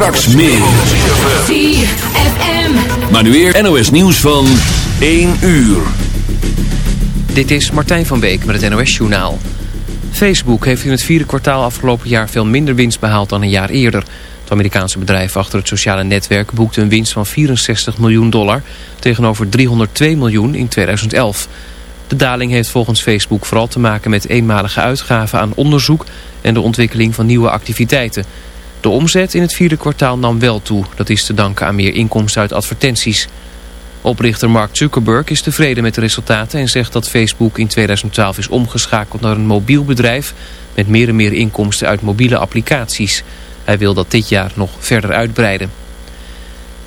Straks meer. ZFM. Maar nu weer NOS nieuws van 1 uur. Dit is Martijn van Beek met het NOS Journaal. Facebook heeft in het vierde kwartaal afgelopen jaar veel minder winst behaald dan een jaar eerder. Het Amerikaanse bedrijf achter het sociale netwerk boekte een winst van 64 miljoen dollar... tegenover 302 miljoen in 2011. De daling heeft volgens Facebook vooral te maken met eenmalige uitgaven aan onderzoek... en de ontwikkeling van nieuwe activiteiten. De omzet in het vierde kwartaal nam wel toe. Dat is te danken aan meer inkomsten uit advertenties. Oprichter Mark Zuckerberg is tevreden met de resultaten... en zegt dat Facebook in 2012 is omgeschakeld naar een mobiel bedrijf... met meer en meer inkomsten uit mobiele applicaties. Hij wil dat dit jaar nog verder uitbreiden.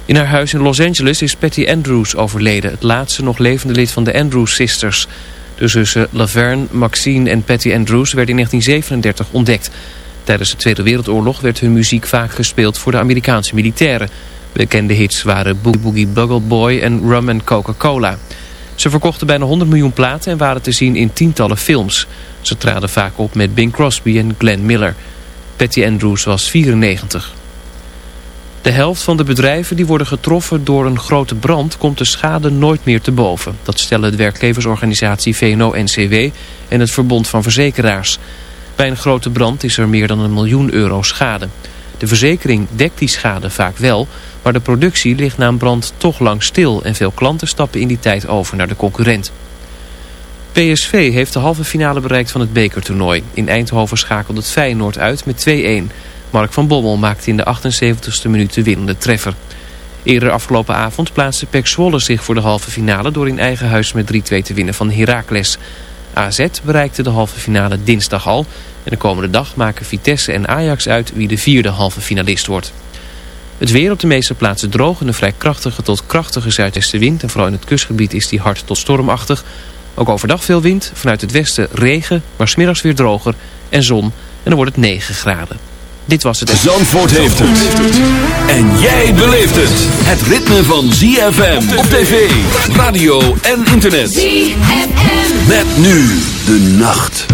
In haar huis in Los Angeles is Patty Andrews overleden... het laatste nog levende lid van de Andrews Sisters. De zussen Laverne, Maxine en Patty Andrews werden in 1937 ontdekt... Tijdens de Tweede Wereldoorlog werd hun muziek vaak gespeeld voor de Amerikaanse militairen. Bekende hits waren Boogie Boogie Buggle Boy en Rum and Coca-Cola. Ze verkochten bijna 100 miljoen platen en waren te zien in tientallen films. Ze traden vaak op met Bing Crosby en Glenn Miller. Patty Andrews was 94. De helft van de bedrijven die worden getroffen door een grote brand komt de schade nooit meer te boven. Dat stellen de werkgeversorganisatie VNO-NCW en het Verbond van Verzekeraars. Bij een grote brand is er meer dan een miljoen euro schade. De verzekering dekt die schade vaak wel, maar de productie ligt na een brand toch lang stil... en veel klanten stappen in die tijd over naar de concurrent. PSV heeft de halve finale bereikt van het bekertoernooi. In Eindhoven schakelde het Feyenoord uit met 2-1. Mark van Bommel maakte in de 78ste minuut de winnende treffer. Eerder afgelopen avond plaatste Pek Zwolle zich voor de halve finale... door in eigen huis met 3-2 te winnen van Heracles... AZ bereikte de halve finale dinsdag al. En de komende dag maken Vitesse en Ajax uit wie de vierde halve finalist wordt. Het weer op de meeste plaatsen droog en een vrij krachtige tot krachtige zuidwestenwind. En vooral in het kustgebied is die hard tot stormachtig. Ook overdag veel wind, vanuit het westen regen, maar smiddags weer droger en zon. En dan wordt het 9 graden. Dit was het... Zandvoort heeft het. En jij beleeft het. Het ritme van ZFM op tv, radio en internet. ZFM. Met nu de nacht.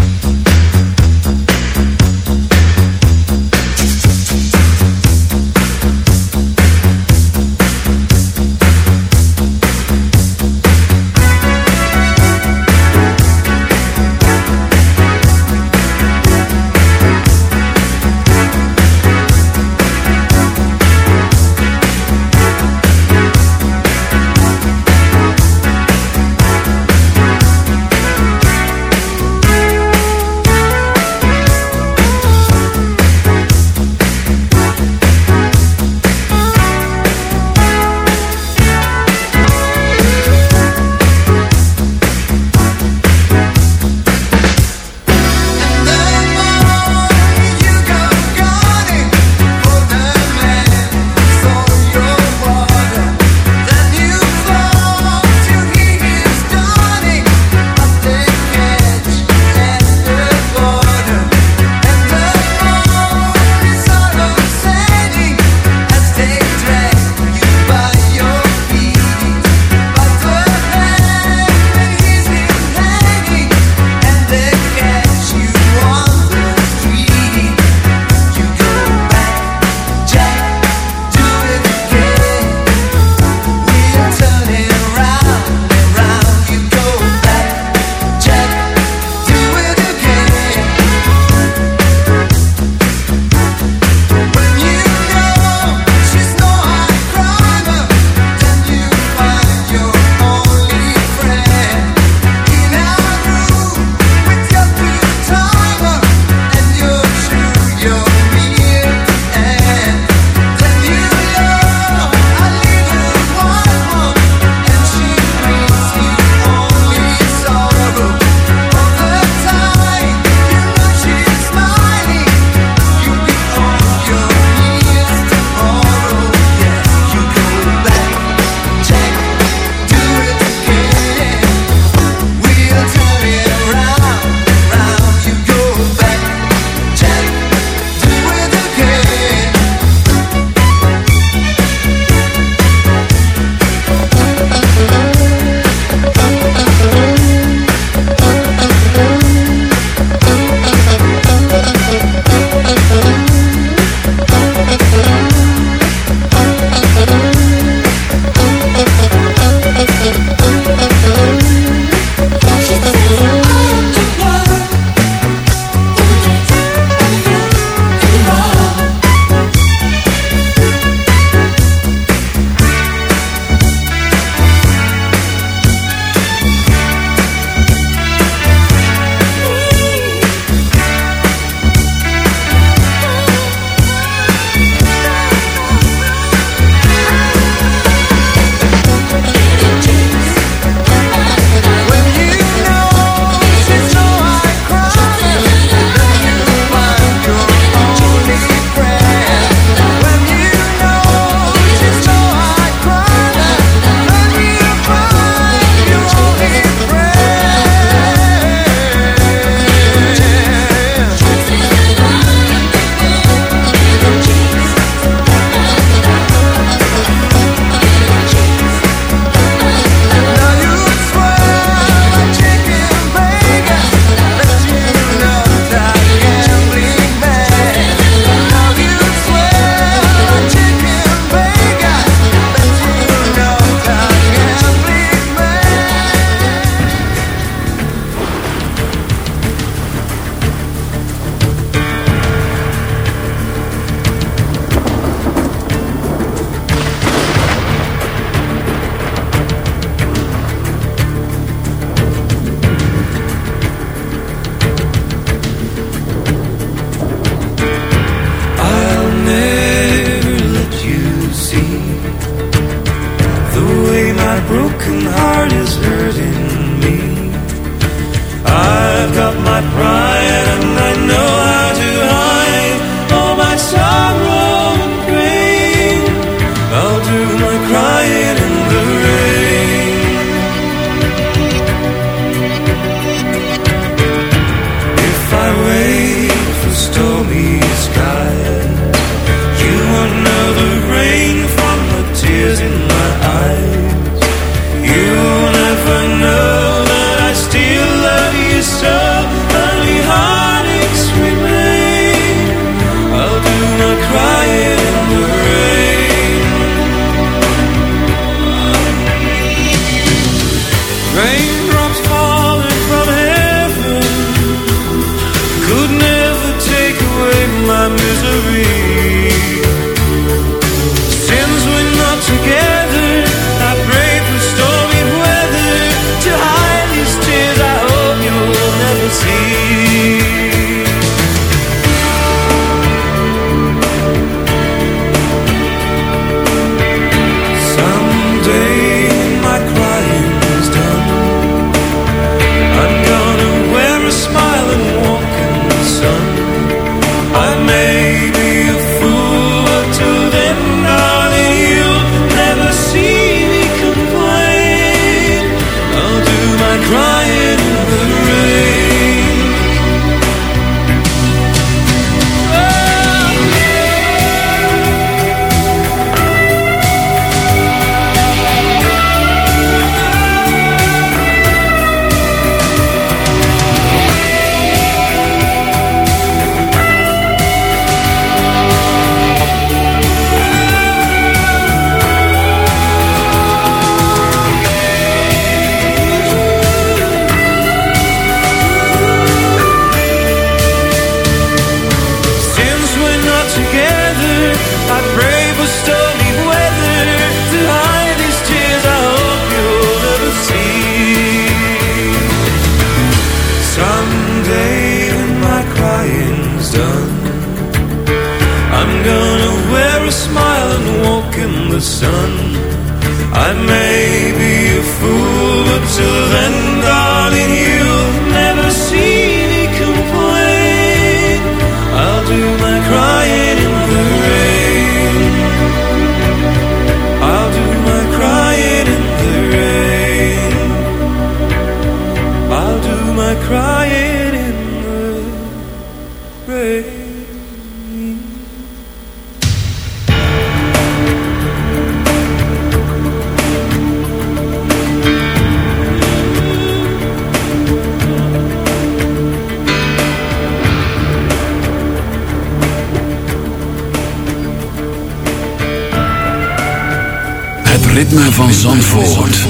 Van Zandvoort.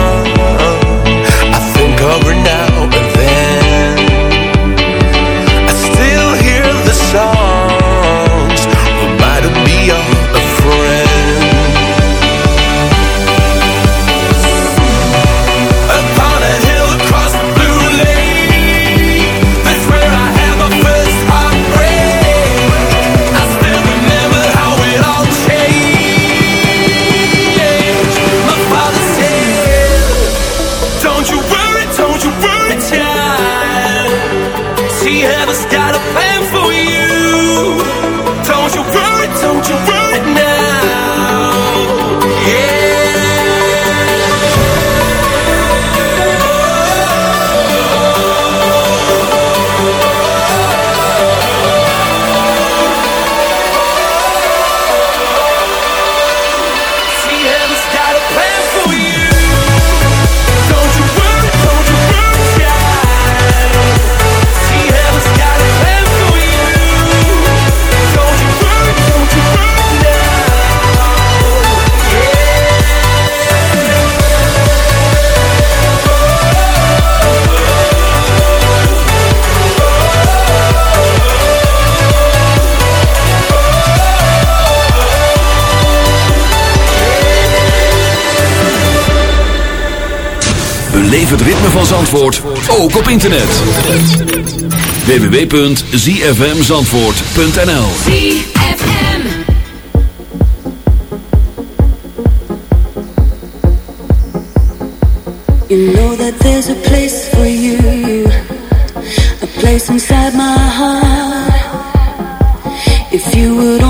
van Zandvoort ook op internet. www.zfmzandvoort.nl ZFM You know that there's a place for you A place inside my heart. If you would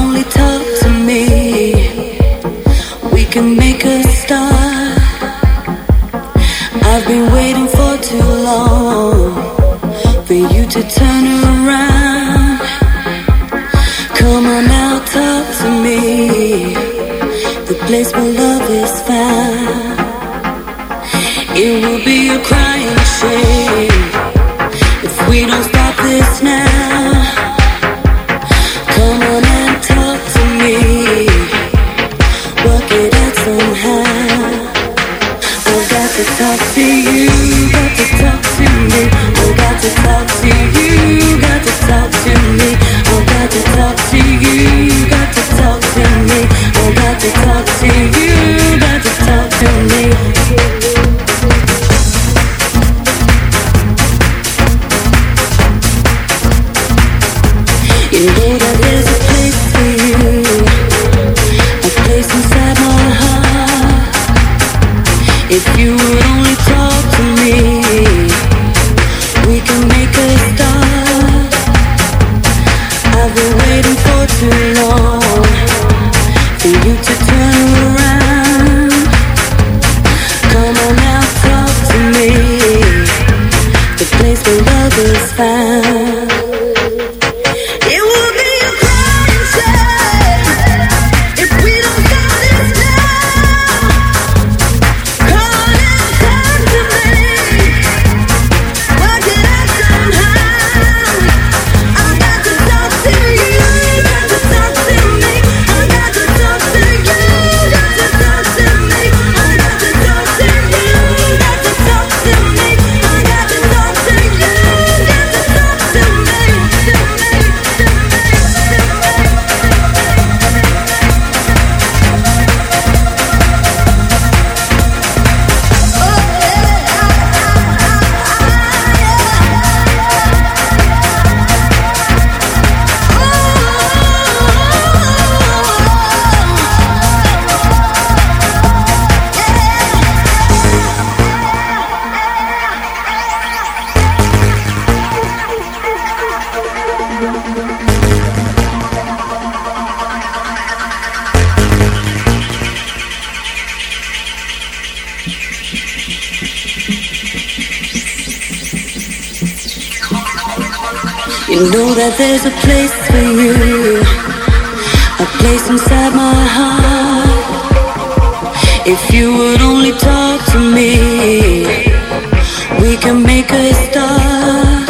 We can make a start.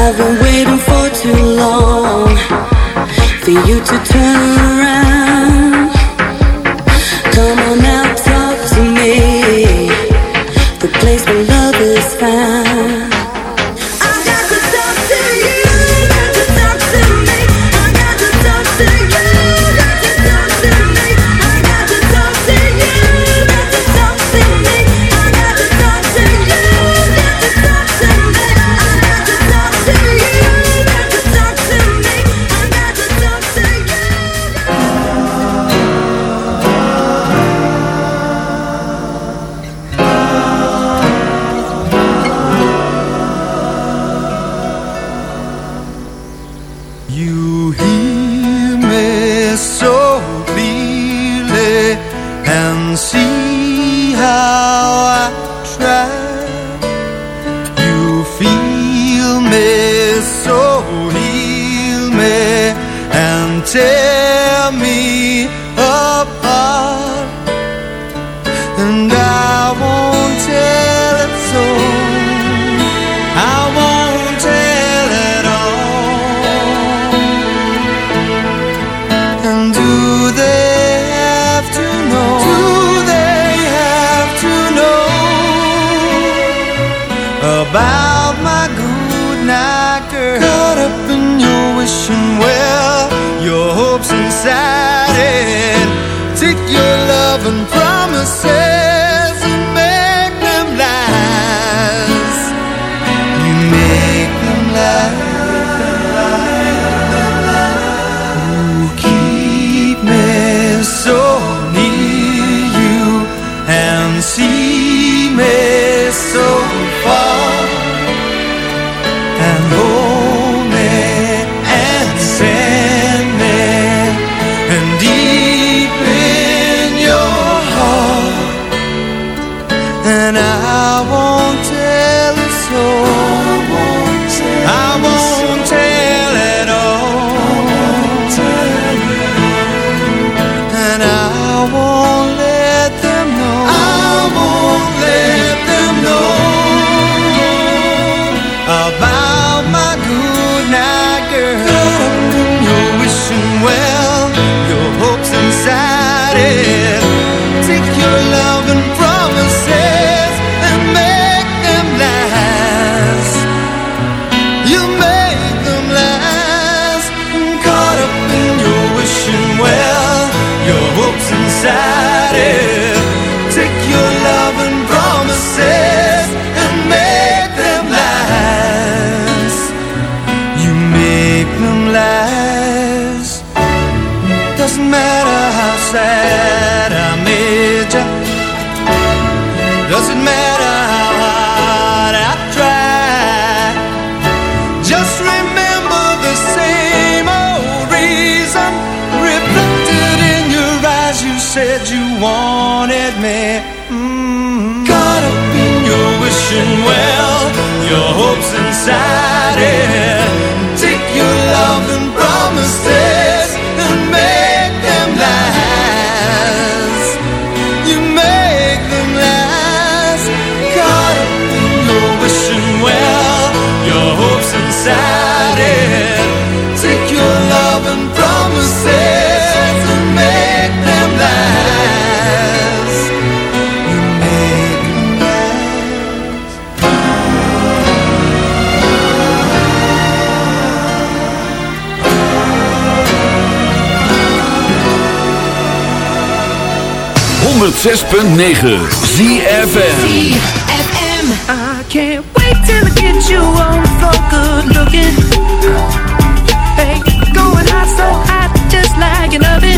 I've been waiting for too long for you to turn. decided Take your love and promises And make them last. You make them last 106.9 ZFM ZFM I can't wait till I get you up. like an oven.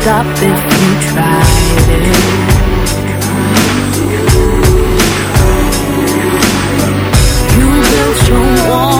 Stop if you tried it. You built your wall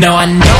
No, I know